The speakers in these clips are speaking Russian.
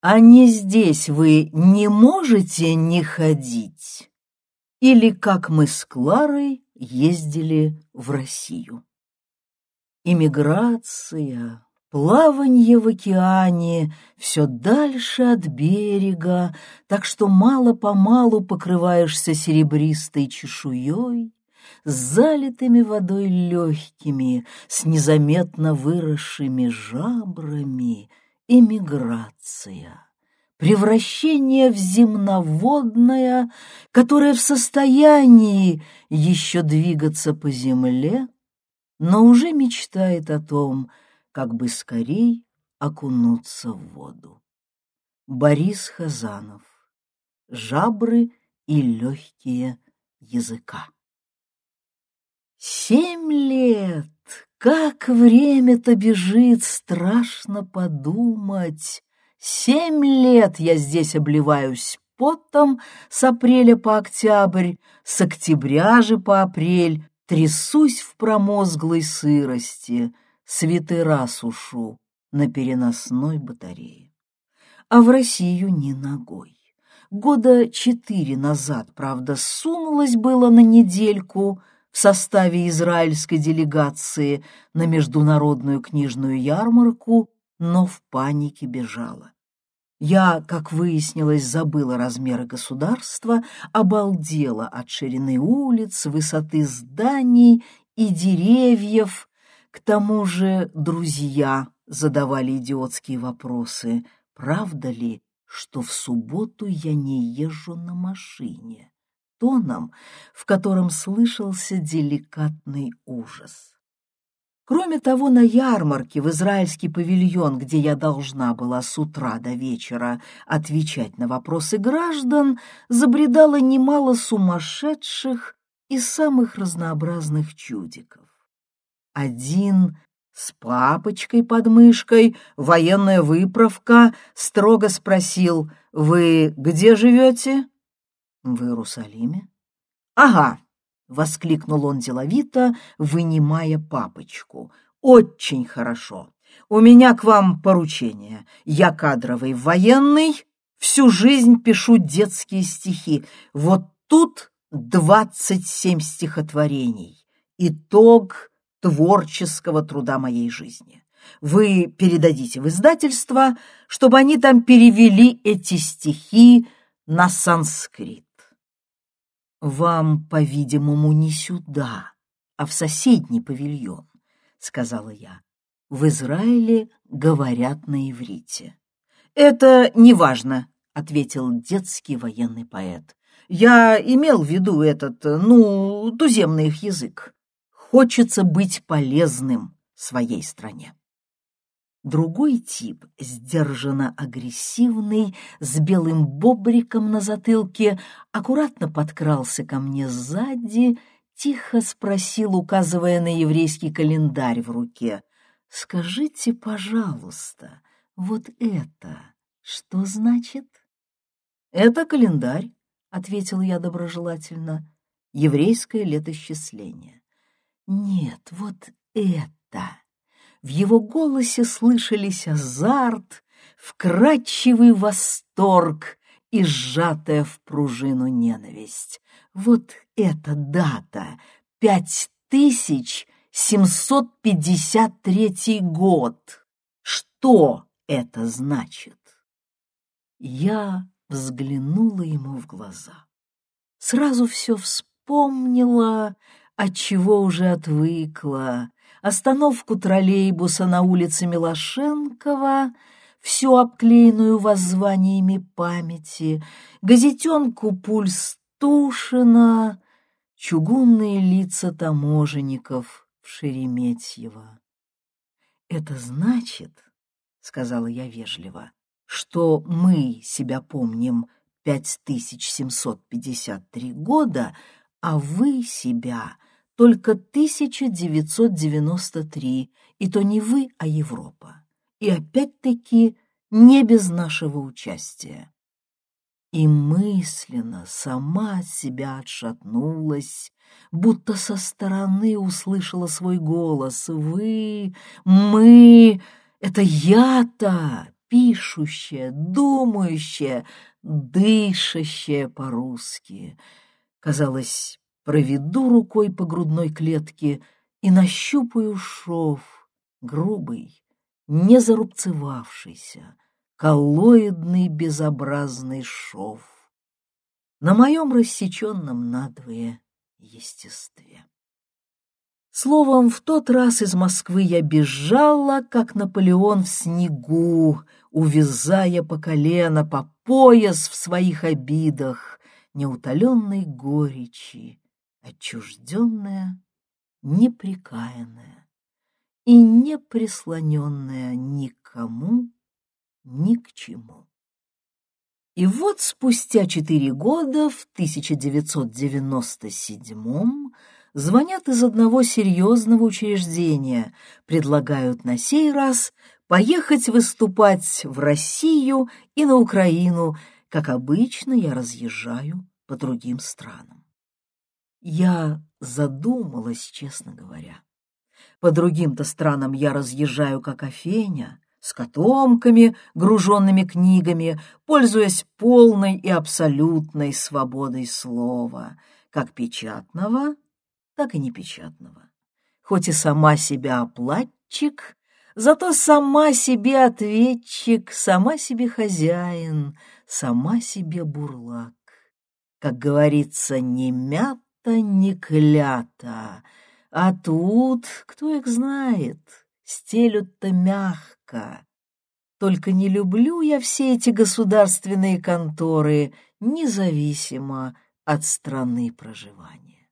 А не здесь вы не можете не ходить? Или как мы с Кларой ездили в Россию? Иммиграция, плаванье в океане, все дальше от берега, так что мало-помалу покрываешься серебристой чешуей, с залитыми водой легкими, с незаметно выросшими жабрами — эмиграция, превращение в земноводное, которое в состоянии еще двигаться по земле, но уже мечтает о том, как бы скорей окунуться в воду. Борис Хазанов. Жабры и легкие языка. Семь лет как время-то бежит, страшно подумать. Семь лет я здесь обливаюсь потом с апреля по октябрь, с октября же по апрель, трясусь в промозглой сырости, свитера сушу на переносной батарее. А в Россию ни ногой. Года четыре назад, правда, сунулась было на недельку — в составе израильской делегации на международную книжную ярмарку, но в панике бежала. Я, как выяснилось, забыла размеры государства, обалдела от ширины улиц, высоты зданий и деревьев. К тому же друзья задавали идиотские вопросы. Правда ли, что в субботу я не езжу на машине? Тоном, в котором слышался деликатный ужас. Кроме того, на ярмарке в израильский павильон, где я должна была с утра до вечера отвечать на вопросы граждан, забредало немало сумасшедших и самых разнообразных чудиков. Один с папочкой под мышкой, военная выправка, строго спросил «Вы где живете?» «В Иерусалиме?» «Ага!» — воскликнул он деловито, вынимая папочку. «Очень хорошо. У меня к вам поручение. Я кадровый военный, всю жизнь пишу детские стихи. Вот тут двадцать семь стихотворений. Итог творческого труда моей жизни. Вы передадите в издательство, чтобы они там перевели эти стихи на санскрит. «Вам, по-видимому, не сюда, а в соседний павильон», — сказала я. «В Израиле говорят на иврите». «Это неважно», — ответил детский военный поэт. «Я имел в виду этот, ну, туземный их язык. Хочется быть полезным своей стране». Другой тип, сдержанно агрессивный, с белым бобриком на затылке, аккуратно подкрался ко мне сзади, тихо спросил, указывая на еврейский календарь в руке, «Скажите, пожалуйста, вот это что значит?» «Это календарь», — ответил я доброжелательно, — «еврейское летосчисление». «Нет, вот это...» В его голосе слышались азарт, вкрадчивый восторг и сжатая в пружину ненависть. Вот эта дата — пять тысяч семьсот пятьдесят третий год. Что это значит? Я взглянула ему в глаза. Сразу все вспомнила, от чего уже отвыкла, остановку троллейбуса на улице Милошенкова, всю обклеенную воззваниями памяти, газетенку «Пульс Тушина», чугунные лица таможенников в Шереметьево. «Это значит, — сказала я вежливо, — что мы себя помним 5753 года, а вы себя — только 1993, и то не вы, а Европа. И опять-таки не без нашего участия. И мысленно сама себя отшатнулась, будто со стороны услышала свой голос. «Вы, мы, это я-то, пишущая, думающая, дышащая по-русски. Казалось, проведу рукой по грудной клетке и нащупаю шов, грубый, не зарубцевавшийся, коллоидный безобразный шов на моем рассеченном надвое естестве. Словом, в тот раз из Москвы я бежала, как Наполеон в снегу, увязая по колено, по пояс в своих обидах, неутоленной горечи, отчужденная, неприкаянная и не прислоненная никому, ни к чему. И вот спустя четыре года, в 1997 звонят из одного серьезного учреждения, предлагают на сей раз поехать выступать в Россию и на Украину, как обычно я разъезжаю по другим странам. Я задумалась, честно говоря. По другим-то странам я разъезжаю как Афеня, с котомками, груженными книгами, пользуясь полной и абсолютной свободой слова, как печатного, так и непечатного. Хоть и сама себя оплатчик, зато сама себе ответчик, сама себе хозяин, сама себе бурлак. Как говорится, не мята, не клята, а тут, кто их знает, стелют-то мягко. Только не люблю я все эти государственные конторы, независимо от страны проживания.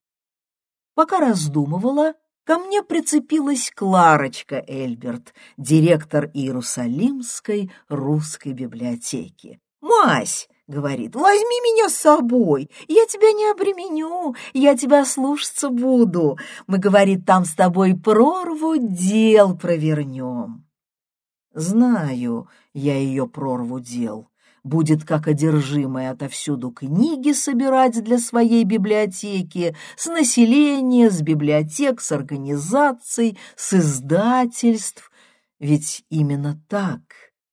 Пока раздумывала, ко мне прицепилась Кларочка Эльберт, директор Иерусалимской русской библиотеки. «Мась!» — говорит, — «возьми меня с собой, я тебя не обременю, я тебя слушаться буду. Мы, говорит, там с тобой прорву дел провернем». Знаю я ее прорву дел, будет как одержимая отовсюду книги собирать для своей библиотеки, с населения, с библиотек, с организаций, с издательств. Ведь именно так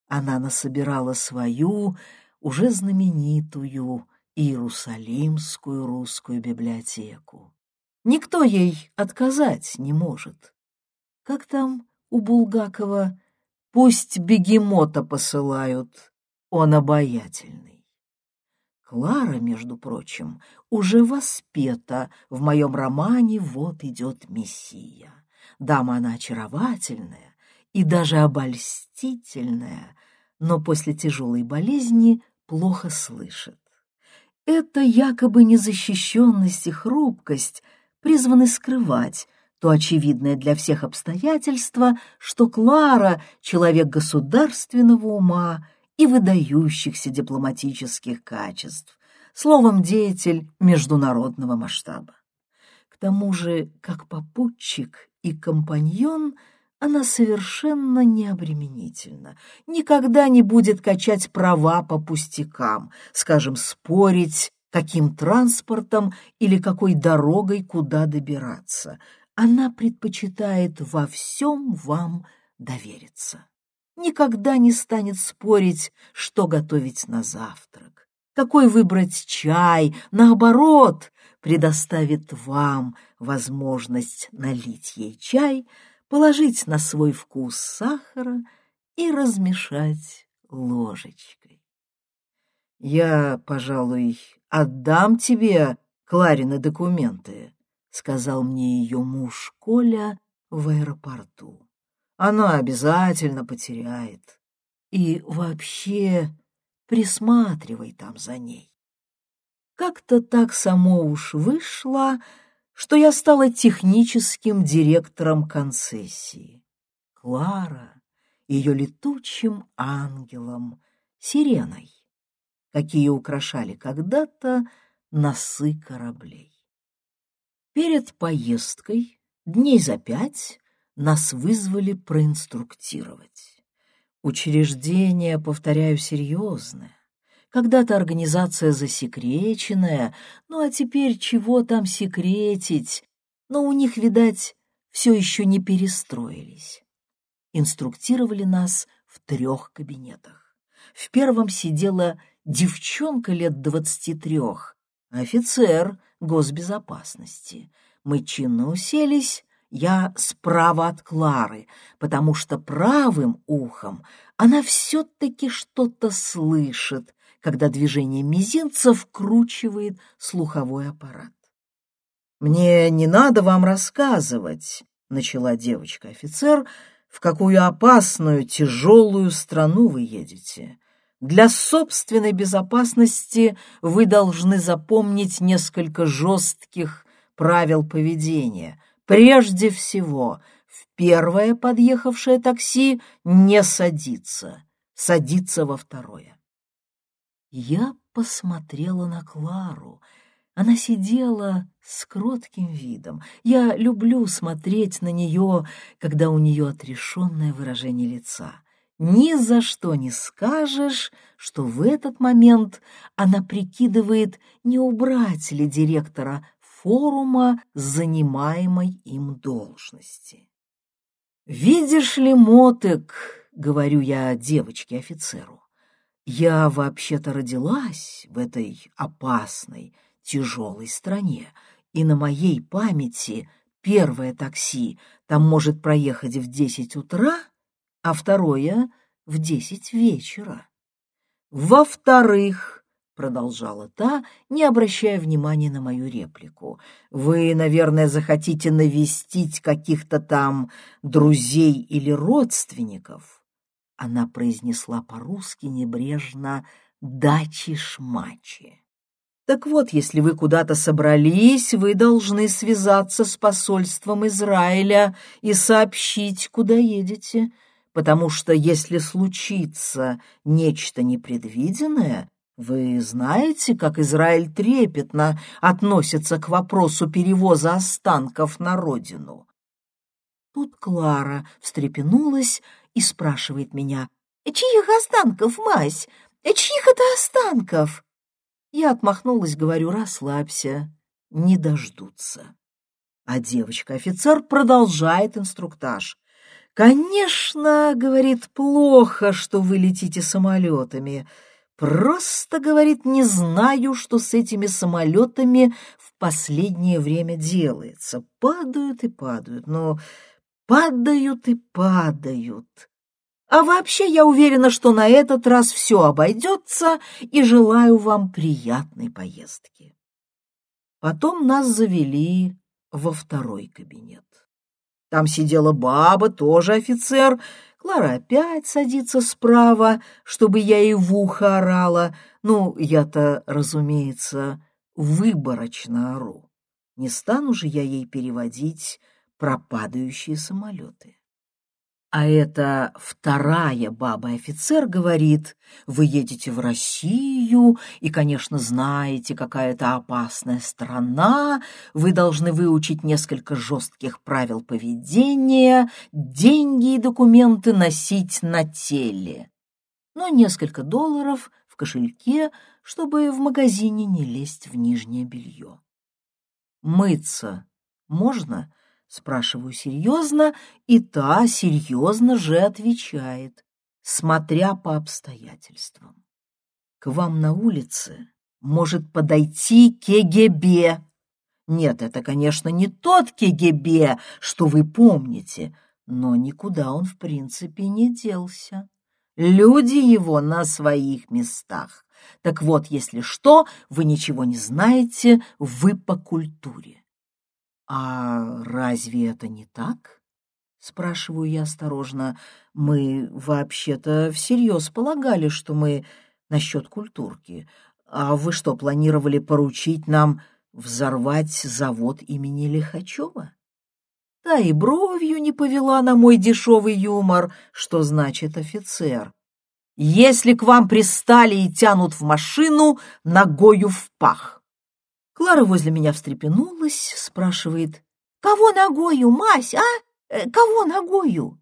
она насобирала свою, уже знаменитую Иерусалимскую русскую библиотеку. Никто ей отказать не может. Как там у Булгакова «Пусть бегемота посылают, он обаятельный. Клара, между прочим, уже воспета в моем романе «Вот идет Мессия». Дама она очаровательная и даже обольстительная, но после тяжелой болезни плохо слышит. Это якобы незащищенность и хрупкость призваны скрывать то очевидное для всех обстоятельство, что Клара — человек государственного ума и выдающихся дипломатических качеств, словом, деятель международного масштаба. К тому же, как попутчик и компаньон, она совершенно необременительна, никогда не будет качать права по пустякам, скажем, спорить, каким транспортом или какой дорогой куда добираться. Она предпочитает во всем вам довериться никогда не станет спорить, что готовить на завтрак, какой выбрать чай, наоборот, предоставит вам возможность налить ей чай, положить на свой вкус сахара и размешать ложечкой. «Я, пожалуй, отдам тебе Кларины документы», — сказал мне ее муж Коля в аэропорту она обязательно потеряет. И вообще присматривай там за ней. Как-то так само уж вышло, что я стала техническим директором концессии. Клара ее летучим ангелом, сиреной, какие украшали когда-то носы кораблей. Перед поездкой, дней за пять, нас вызвали проинструктировать. Учреждение, повторяю, серьезное. Когда-то организация засекреченная, ну а теперь чего там секретить? Но у них, видать, все еще не перестроились. Инструктировали нас в трех кабинетах. В первом сидела девчонка лет двадцати трех, офицер госбезопасности. Мы чинно уселись, я справа от Клары, потому что правым ухом она все-таки что-то слышит, когда движение мизинца вкручивает слуховой аппарат. «Мне не надо вам рассказывать», — начала девочка-офицер, «в какую опасную, тяжелую страну вы едете. Для собственной безопасности вы должны запомнить несколько жестких правил поведения. Прежде всего, в первое подъехавшее такси не садиться, садиться во второе. Я посмотрела на Клару. Она сидела с кротким видом. Я люблю смотреть на нее, когда у нее отрешенное выражение лица. Ни за что не скажешь, что в этот момент она прикидывает, не убрать ли директора форума занимаемой им должности. «Видишь ли, Мотык, — говорю я девочке-офицеру, — я вообще-то родилась в этой опасной, тяжелой стране, и на моей памяти первое такси там может проехать в десять утра, а второе — в десять вечера. Во-вторых, — продолжала та, не обращая внимания на мою реплику, — вы, наверное, захотите навестить каких-то там друзей или родственников. Она произнесла по-русски небрежно «дачи-шмачи». Так вот, если вы куда-то собрались, вы должны связаться с посольством Израиля и сообщить, куда едете потому что если случится нечто непредвиденное, вы знаете, как Израиль трепетно относится к вопросу перевоза останков на родину. Тут Клара встрепенулась и спрашивает меня, «Чьих останков, мась? Чьих это останков?» Я отмахнулась, говорю, «Расслабься, не дождутся». А девочка-офицер продолжает инструктаж. «Конечно, — говорит, — плохо, что вы летите самолетами. Просто, — говорит, — не знаю, что с этими самолетами в последнее время делается. Падают и падают, но падают и падают. А вообще я уверена, что на этот раз все обойдется, и желаю вам приятной поездки». Потом нас завели во второй кабинет. Там сидела баба, тоже офицер. Клара опять садится справа, чтобы я ей в ухо орала. Ну, я-то, разумеется, выборочно ору. Не стану же я ей переводить про падающие самолеты. А эта вторая баба-офицер говорит, вы едете в Россию и, конечно, знаете, какая это опасная страна, вы должны выучить несколько жестких правил поведения, деньги и документы носить на теле. Но несколько долларов в кошельке, чтобы в магазине не лезть в нижнее белье. Мыться можно? Спрашиваю серьезно, и та серьезно же отвечает, смотря по обстоятельствам. К вам на улице может подойти КГБ. Нет, это, конечно, не тот КГБ, что вы помните, но никуда он, в принципе, не делся. Люди его на своих местах. Так вот, если что, вы ничего не знаете, вы по культуре. «А разве это не так?» — спрашиваю я осторожно. «Мы вообще-то всерьез полагали, что мы насчет культурки. А вы что, планировали поручить нам взорвать завод имени Лихачева?» Да и бровью не повела на мой дешевый юмор, что значит офицер. «Если к вам пристали и тянут в машину, ногою в пах!» Клара возле меня встрепенулась, спрашивает, «Кого ногою, мась, а? Э, кого ногою?»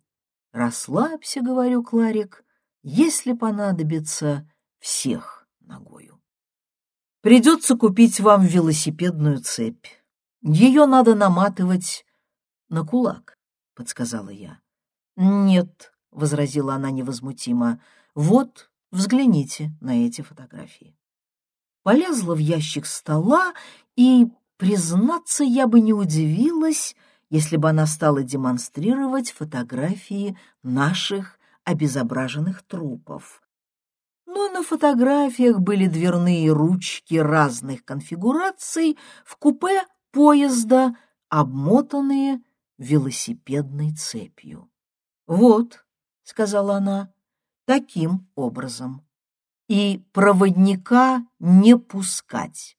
«Расслабься», — говорю, Кларик, «если понадобится, всех ногою». «Придется купить вам велосипедную цепь. Ее надо наматывать на кулак», — подсказала я. «Нет», — возразила она невозмутимо. «Вот, взгляните на эти фотографии». Полезла в ящик стола и, признаться, я бы не удивилась, если бы она стала демонстрировать фотографии наших обезображенных трупов. Но на фотографиях были дверные ручки разных конфигураций в купе поезда, обмотанные велосипедной цепью. «Вот», — сказала она, — «таким образом. И проводника не пускать».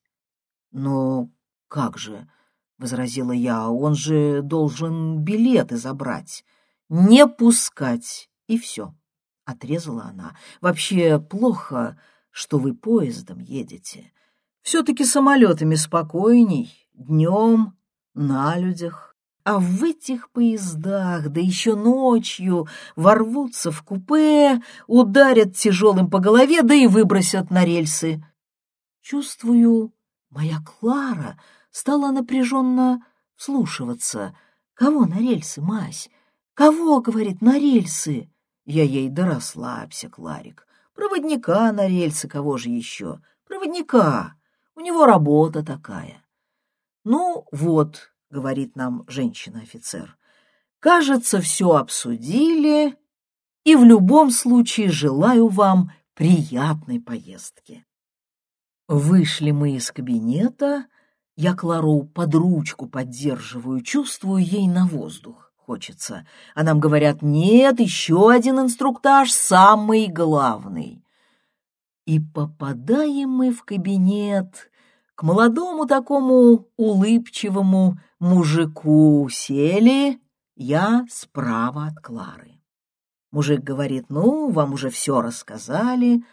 «Но как же?» — возразила я. «Он же должен билеты забрать». «Не пускать, и все», — отрезала она. «Вообще плохо, что вы поездом едете. Все-таки самолетами спокойней, днем, на людях». А в этих поездах, да еще ночью, ворвутся в купе, ударят тяжелым по голове, да и выбросят на рельсы. Чувствую, моя Клара стала напряженно вслушиваться. «Кого на рельсы, мась? Кого, — говорит, — на рельсы?» Я ей, да расслабься, Кларик. Проводника на рельсы, кого же еще? Проводника. У него работа такая. Ну, вот, говорит нам женщина-офицер. Кажется, все обсудили, и в любом случае желаю вам приятной поездки. Вышли мы из кабинета, я Клару под ручку поддерживаю, чувствую ей на воздух хочется. А нам говорят, нет, еще один инструктаж, самый главный. И попадаем мы в кабинет к молодому такому улыбчивому мужику сели, я справа от Клары. Мужик говорит, ну, вам уже все рассказали.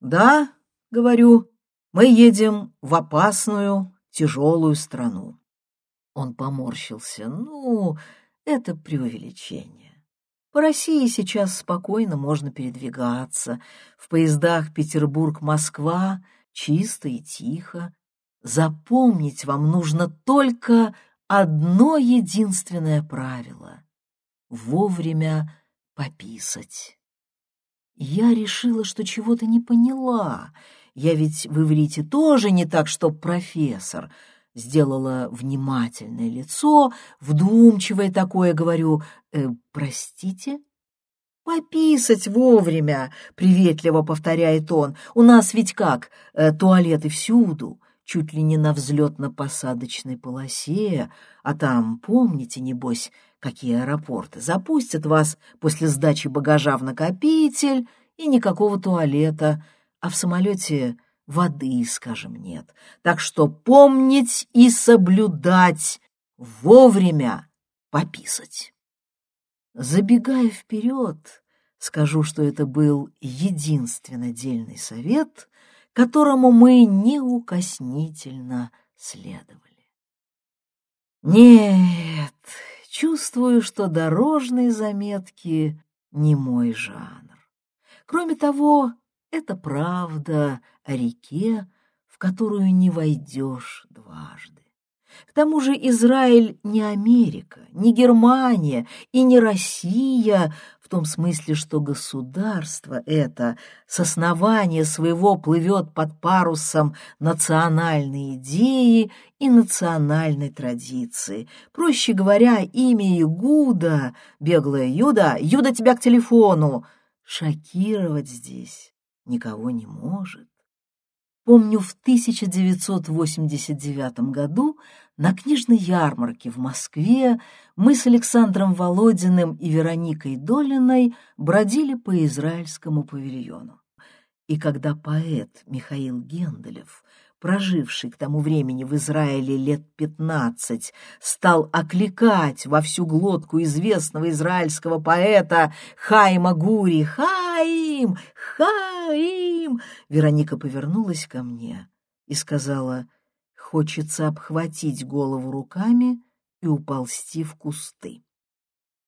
Да, говорю, мы едем в опасную, тяжелую страну. Он поморщился. Ну, это преувеличение. По России сейчас спокойно можно передвигаться. В поездах Петербург-Москва чисто и тихо. Запомнить вам нужно только одно единственное правило — вовремя пописать. Я решила, что чего-то не поняла. Я ведь в иврите тоже не так, что профессор. Сделала внимательное лицо, вдумчивое такое, говорю, э, «Простите?» «Пописать вовремя», — приветливо повторяет он. «У нас ведь как, э, туалеты всюду чуть ли не на взлетно-посадочной полосе, а там, помните, небось, какие аэропорты, запустят вас после сдачи багажа в накопитель и никакого туалета, а в самолете воды, скажем, нет. Так что помнить и соблюдать, вовремя пописать. Забегая вперед, скажу, что это был единственный дельный совет, которому мы неукоснительно следовали. Нет, чувствую, что дорожные заметки не мой жанр. Кроме того, это правда о реке, в которую не войдешь дважды. К тому же Израиль не Америка, не Германия и не Россия, в том смысле, что государство это с основания своего плывет под парусом национальной идеи и национальной традиции. Проще говоря, имя Игуда, беглая Юда, Юда тебя к телефону, шокировать здесь никого не может. Помню, в 1989 году на книжной ярмарке в Москве мы с Александром Володиным и Вероникой Долиной бродили по израильскому павильону. И когда поэт Михаил Генделев проживший к тому времени в Израиле лет пятнадцать, стал окликать во всю глотку известного израильского поэта Хайма Гури «Хаим! Хаим!» Вероника повернулась ко мне и сказала «Хочется обхватить голову руками и уползти в кусты».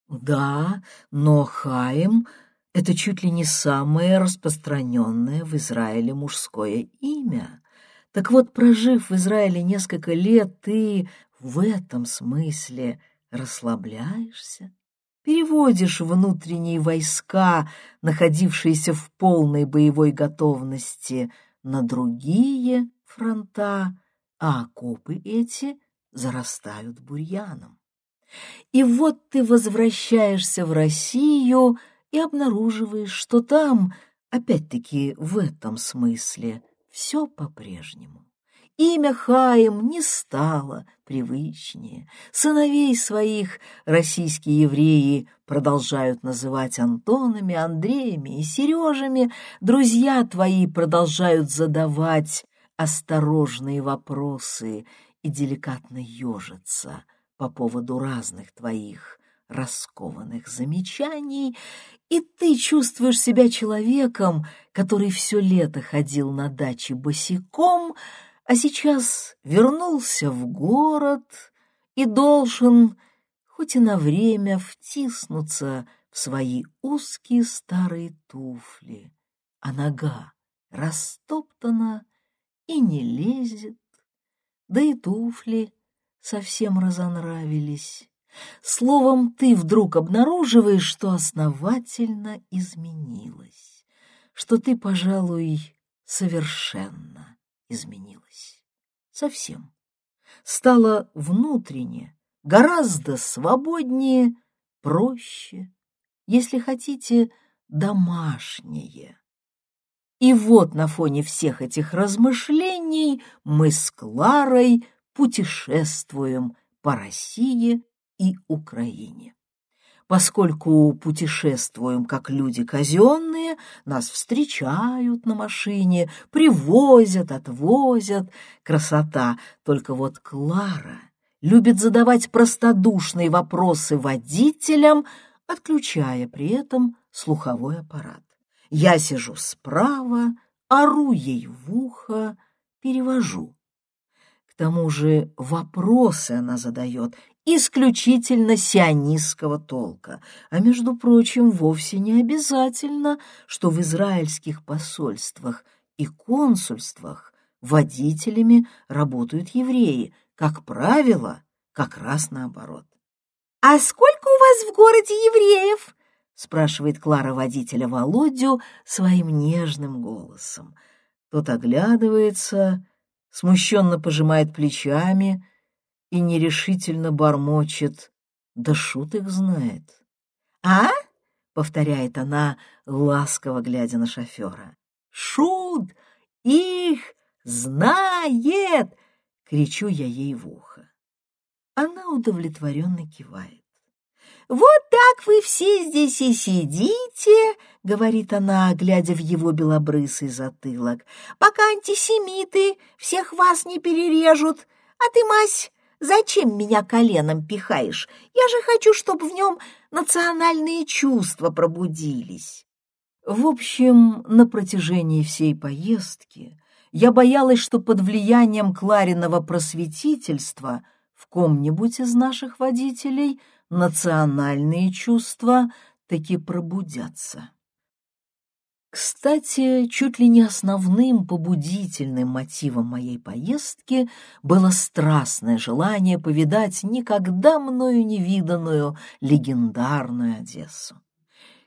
«Да, но Хаим...» Это чуть ли не самое распространенное в Израиле мужское имя. Так вот, прожив в Израиле несколько лет, ты в этом смысле расслабляешься, переводишь внутренние войска, находившиеся в полной боевой готовности, на другие фронта, а окопы эти зарастают бурьяном. И вот ты возвращаешься в Россию и обнаруживаешь, что там, опять-таки в этом смысле, все по-прежнему. Имя Хаим не стало привычнее. Сыновей своих российские евреи продолжают называть Антонами, Андреями и Сережами. Друзья твои продолжают задавать осторожные вопросы и деликатно ежиться по поводу разных твоих раскованных замечаний, и ты чувствуешь себя человеком, который все лето ходил на даче босиком, а сейчас вернулся в город и должен, хоть и на время, втиснуться в свои узкие старые туфли, а нога растоптана и не лезет, да и туфли совсем разонравились. Словом, ты вдруг обнаруживаешь, что основательно изменилась, что ты, пожалуй, совершенно изменилась. Совсем. Стала внутренне, гораздо свободнее, проще, если хотите, домашнее. И вот на фоне всех этих размышлений мы с Кларой путешествуем по России и Украине. Поскольку путешествуем как люди казенные, нас встречают на машине, привозят, отвозят. Красота! Только вот Клара любит задавать простодушные вопросы водителям, отключая при этом слуховой аппарат. Я сижу справа, ору ей в ухо, перевожу. К тому же вопросы она задает исключительно сионистского толка, а, между прочим, вовсе не обязательно, что в израильских посольствах и консульствах водителями работают евреи, как правило, как раз наоборот. «А сколько у вас в городе евреев?» — спрашивает Клара водителя Володю своим нежным голосом. Тот оглядывается, смущенно пожимает плечами — и нерешительно бормочет. Да шут их знает. «А?» — повторяет она, ласково глядя на шофера. «Шут их знает!» — кричу я ей в ухо. Она удовлетворенно кивает. «Вот так вы все здесь и сидите», — говорит она, глядя в его белобрысый затылок, «пока антисемиты всех вас не перережут. А ты, мась, Зачем меня коленом пихаешь? Я же хочу, чтобы в нем национальные чувства пробудились. В общем, на протяжении всей поездки я боялась, что под влиянием Клариного просветительства в ком-нибудь из наших водителей национальные чувства таки пробудятся. Кстати, чуть ли не основным побудительным мотивом моей поездки было страстное желание повидать никогда мною невиданную легендарную Одессу.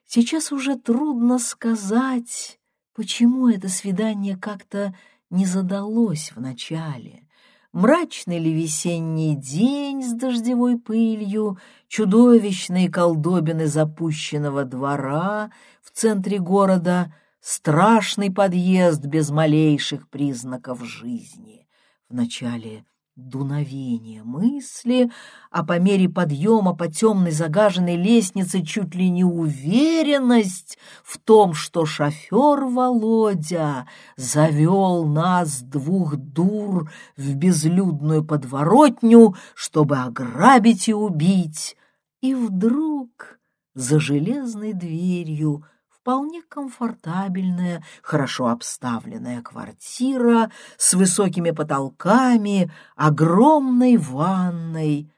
Сейчас уже трудно сказать, почему это свидание как-то не задалось вначале. Мрачный ли весенний день с дождевой пылью, чудовищные колдобины запущенного двора в центре города, страшный подъезд без малейших признаков жизни. Вначале дуновение мысли, а по мере подъема по темной загаженной лестнице чуть ли не уверенность в том, что шофер Володя завел нас, двух дур, в безлюдную подворотню, чтобы ограбить и убить. И вдруг за железной дверью вполне комфортабельная, хорошо обставленная квартира с высокими потолками, огромной ванной.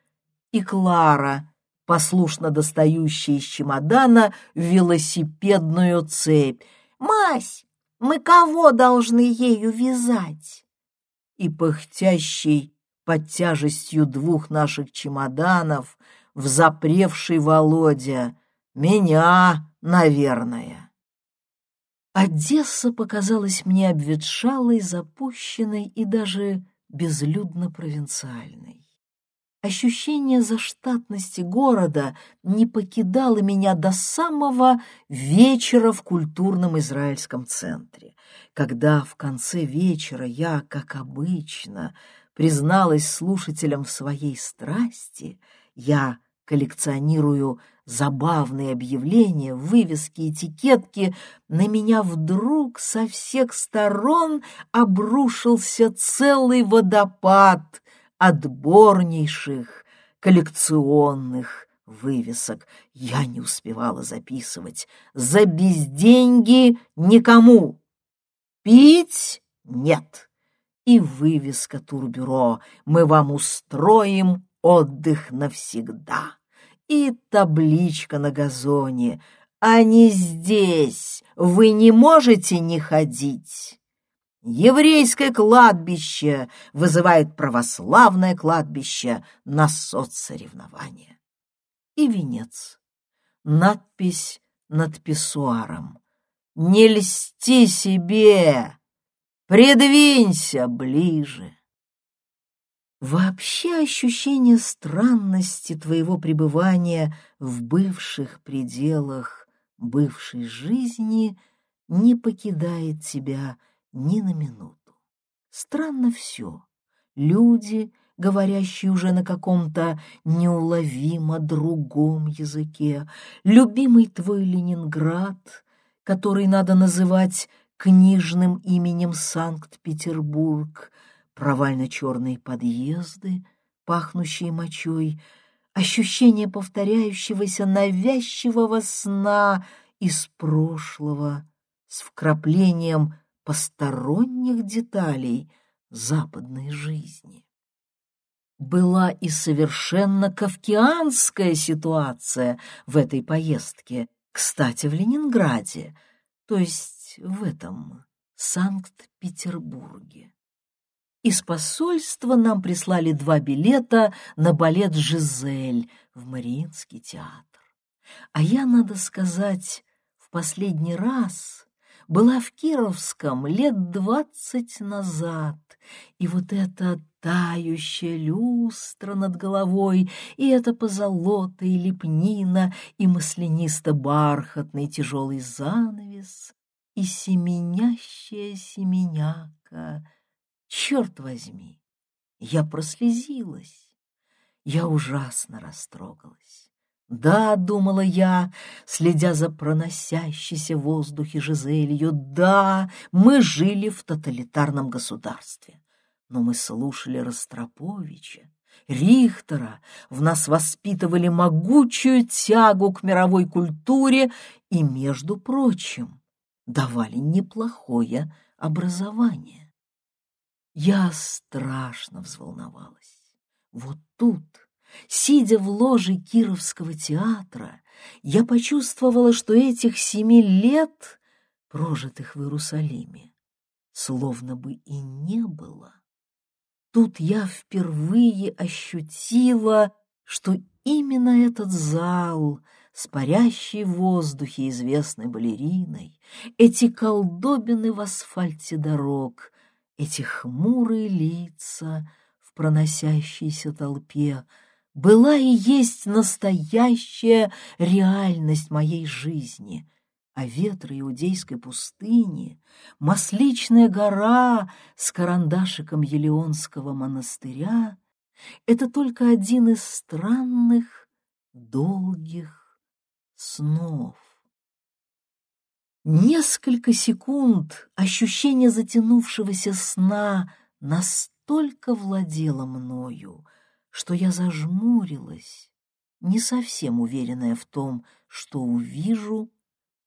И Клара, послушно достающая из чемодана велосипедную цепь. «Мась, мы кого должны ею вязать?» И пыхтящий под тяжестью двух наших чемоданов взапревший Володя. Меня, наверное. Одесса показалась мне обветшалой, запущенной и даже безлюдно-провинциальной. Ощущение заштатности города не покидало меня до самого вечера в культурном израильском центре, когда в конце вечера я, как обычно, призналась слушателям в своей страсти, я коллекционирую забавные объявления, вывески, этикетки, на меня вдруг со всех сторон обрушился целый водопад отборнейших коллекционных вывесок. Я не успевала записывать. За безденьги никому. Пить нет. И вывеска турбюро «Мы вам устроим отдых навсегда». И табличка на газоне «А не здесь, вы не можете не ходить». Еврейское кладбище вызывает православное кладбище на соцсоревнования. И венец. Надпись над писсуаром. «Не льсти себе! Придвинься ближе!» Вообще ощущение странности твоего пребывания в бывших пределах бывшей жизни не покидает тебя ни на минуту. Странно все. Люди, говорящие уже на каком-то неуловимо другом языке, любимый твой Ленинград, который надо называть книжным именем Санкт-Петербург, провально-черные подъезды, пахнущие мочой, ощущение повторяющегося навязчивого сна из прошлого с вкраплением посторонних деталей западной жизни. Была и совершенно кавкианская ситуация в этой поездке, кстати, в Ленинграде, то есть в этом Санкт-Петербурге. Из посольства нам прислали два билета на балет «Жизель» в Мариинский театр. А я, надо сказать, в последний раз была в Кировском лет двадцать назад, и вот эта тающая люстра над головой, и это позолота и лепнина, и маслянисто-бархатный тяжелый занавес, и семенящая семеняка. Черт возьми, я прослезилась, я ужасно растрогалась. Да, — думала я, следя за проносящейся в воздухе Жизелью, да, мы жили в тоталитарном государстве. Но мы слушали Ростроповича, Рихтера, в нас воспитывали могучую тягу к мировой культуре и, между прочим, давали неплохое образование. Я страшно взволновалась. Вот тут Сидя в ложе Кировского театра, я почувствовала, что этих семи лет, прожитых в Иерусалиме, словно бы и не было. Тут я впервые ощутила, что именно этот зал с парящей в воздухе известной балериной, эти колдобины в асфальте дорог, эти хмурые лица в проносящейся толпе — была и есть настоящая реальность моей жизни, а ветры иудейской пустыни, масличная гора с карандашиком Елеонского монастыря — это только один из странных, долгих снов. Несколько секунд ощущение затянувшегося сна настолько владело мною, что я зажмурилась, не совсем уверенная в том, что увижу,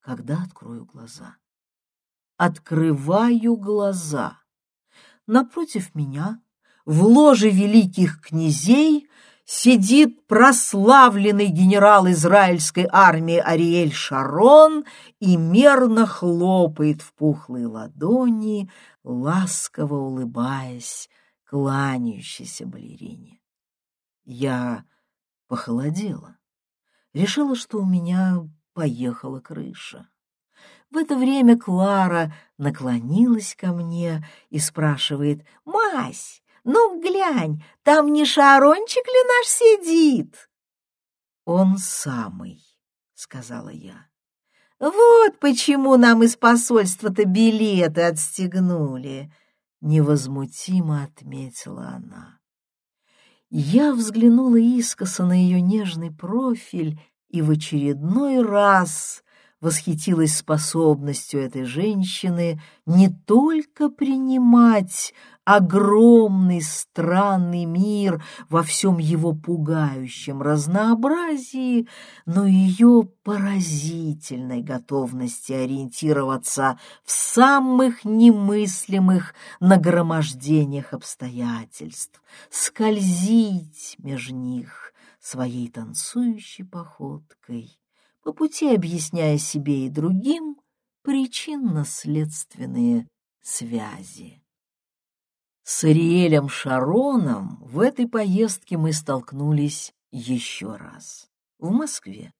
когда открою глаза. Открываю глаза. Напротив меня, в ложе великих князей, сидит прославленный генерал израильской армии Ариэль Шарон и мерно хлопает в пухлые ладони, ласково улыбаясь кланяющейся балерине. Я похолодела. Решила, что у меня поехала крыша. В это время Клара наклонилась ко мне и спрашивает, «Мась, ну глянь, там не Шарончик ли наш сидит?» «Он самый», — сказала я. «Вот почему нам из посольства-то билеты отстегнули», — невозмутимо отметила она. Я взглянула искоса на ее нежный профиль и в очередной раз восхитилась способностью этой женщины не только принимать огромный странный мир во всем его пугающем разнообразии, но ее поразительной готовности ориентироваться в самых немыслимых нагромождениях обстоятельств, скользить меж них своей танцующей походкой по пути объясняя себе и другим причинно-следственные связи. С Ариэлем Шароном в этой поездке мы столкнулись еще раз, в Москве,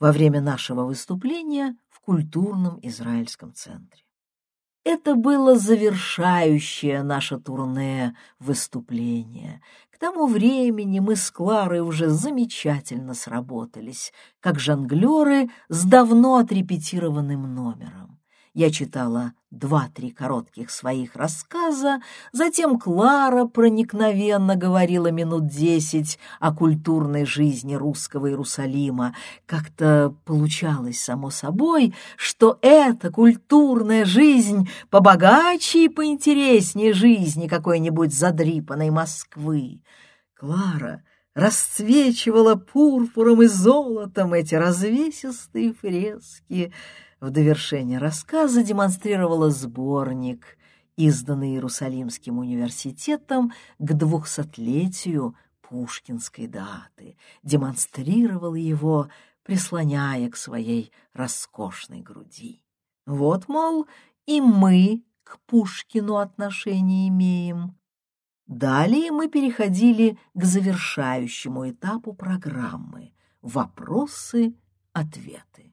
во время нашего выступления в культурном израильском центре. Это было завершающее наше турне выступление, тому времени мы с Кларой уже замечательно сработались, как жонглеры с давно отрепетированным номером. Я читала два-три коротких своих рассказа, затем Клара проникновенно говорила минут десять о культурной жизни русского Иерусалима. Как-то получалось само собой, что эта культурная жизнь побогаче и поинтереснее жизни какой-нибудь задрипанной Москвы. Клара расцвечивала пурпуром и золотом эти развесистые фрески. В довершение рассказа демонстрировала сборник, изданный Иерусалимским университетом к двухсотлетию пушкинской даты, демонстрировала его, прислоняя к своей роскошной груди. Вот, мол, и мы к Пушкину отношение имеем. Далее мы переходили к завершающему этапу программы — вопросы-ответы.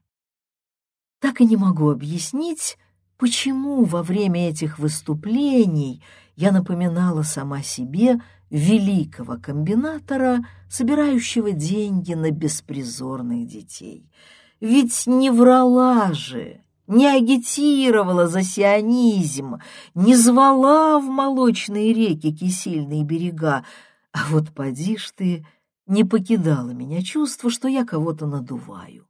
Так и не могу объяснить, почему во время этих выступлений я напоминала сама себе великого комбинатора, собирающего деньги на беспризорных детей. Ведь не врала же не агитировала за сионизм, не звала в молочные реки кисельные берега, а вот поди ж ты, не покидала меня чувство, что я кого-то надуваю,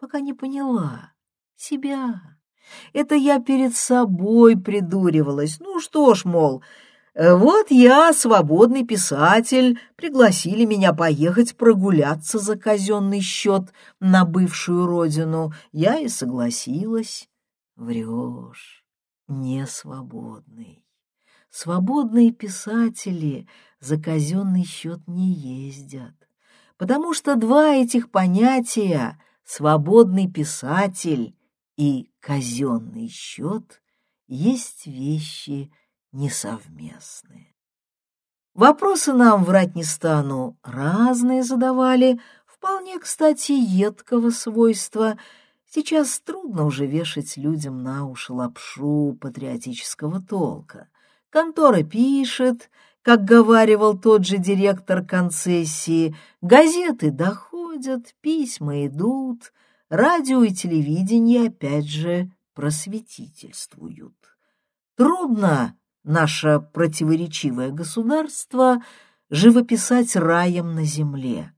пока не поняла себя. Это я перед собой придуривалась. Ну что ж, мол, Э, вот я, свободный писатель, пригласили меня поехать прогуляться за казенный счет на бывшую родину. Я и согласилась. Врешь, не свободный. Свободные писатели за казенный счет не ездят, потому что два этих понятия — свободный писатель и казенный счет — есть вещи несовместные. Вопросы нам, врать не стану, разные задавали, вполне, кстати, едкого свойства. Сейчас трудно уже вешать людям на уши лапшу патриотического толка. Контора пишет, как говаривал тот же директор концессии, газеты доходят, письма идут, радио и телевидение опять же просветительствуют. Трудно наше противоречивое государство живописать раем на земле.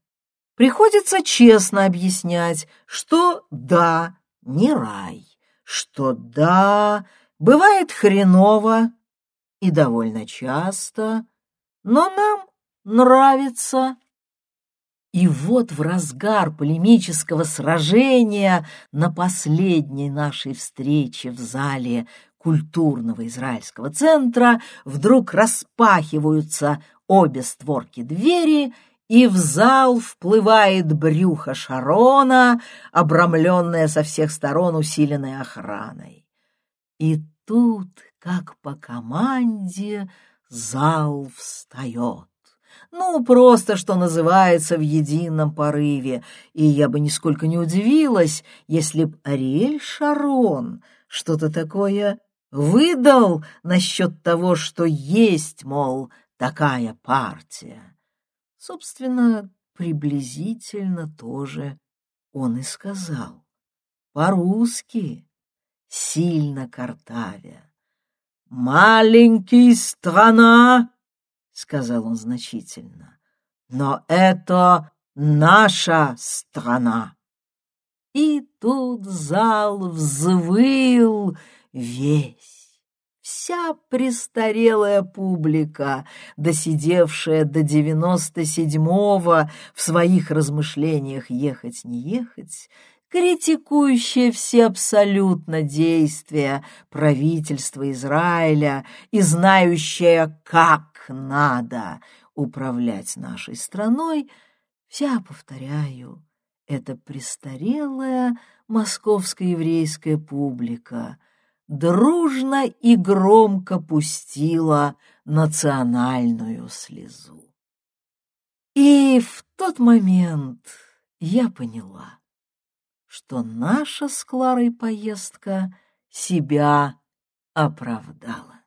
Приходится честно объяснять, что да, не рай, что да, бывает хреново и довольно часто, но нам нравится. И вот в разгар полемического сражения на последней нашей встрече в зале культурного израильского центра вдруг распахиваются обе створки двери, и в зал вплывает брюхо Шарона, обрамленное со всех сторон усиленной охраной. И тут, как по команде, зал встает. Ну, просто, что называется, в едином порыве. И я бы нисколько не удивилась, если б Ариэль Шарон что-то такое выдал насчет того, что есть, мол, такая партия. Собственно, приблизительно тоже он и сказал. По-русски, сильно картавя. «Маленький страна!» — сказал он значительно. «Но это наша страна!» И тут зал взвыл весь. Вся престарелая публика, досидевшая до девяносто седьмого в своих размышлениях ехать не ехать, критикующая все абсолютно действия правительства Израиля и знающая, как надо управлять нашей страной, вся, повторяю, эта престарелая московская еврейская публика дружно и громко пустила национальную слезу. И в тот момент я поняла, что наша с Кларой поездка себя оправдала.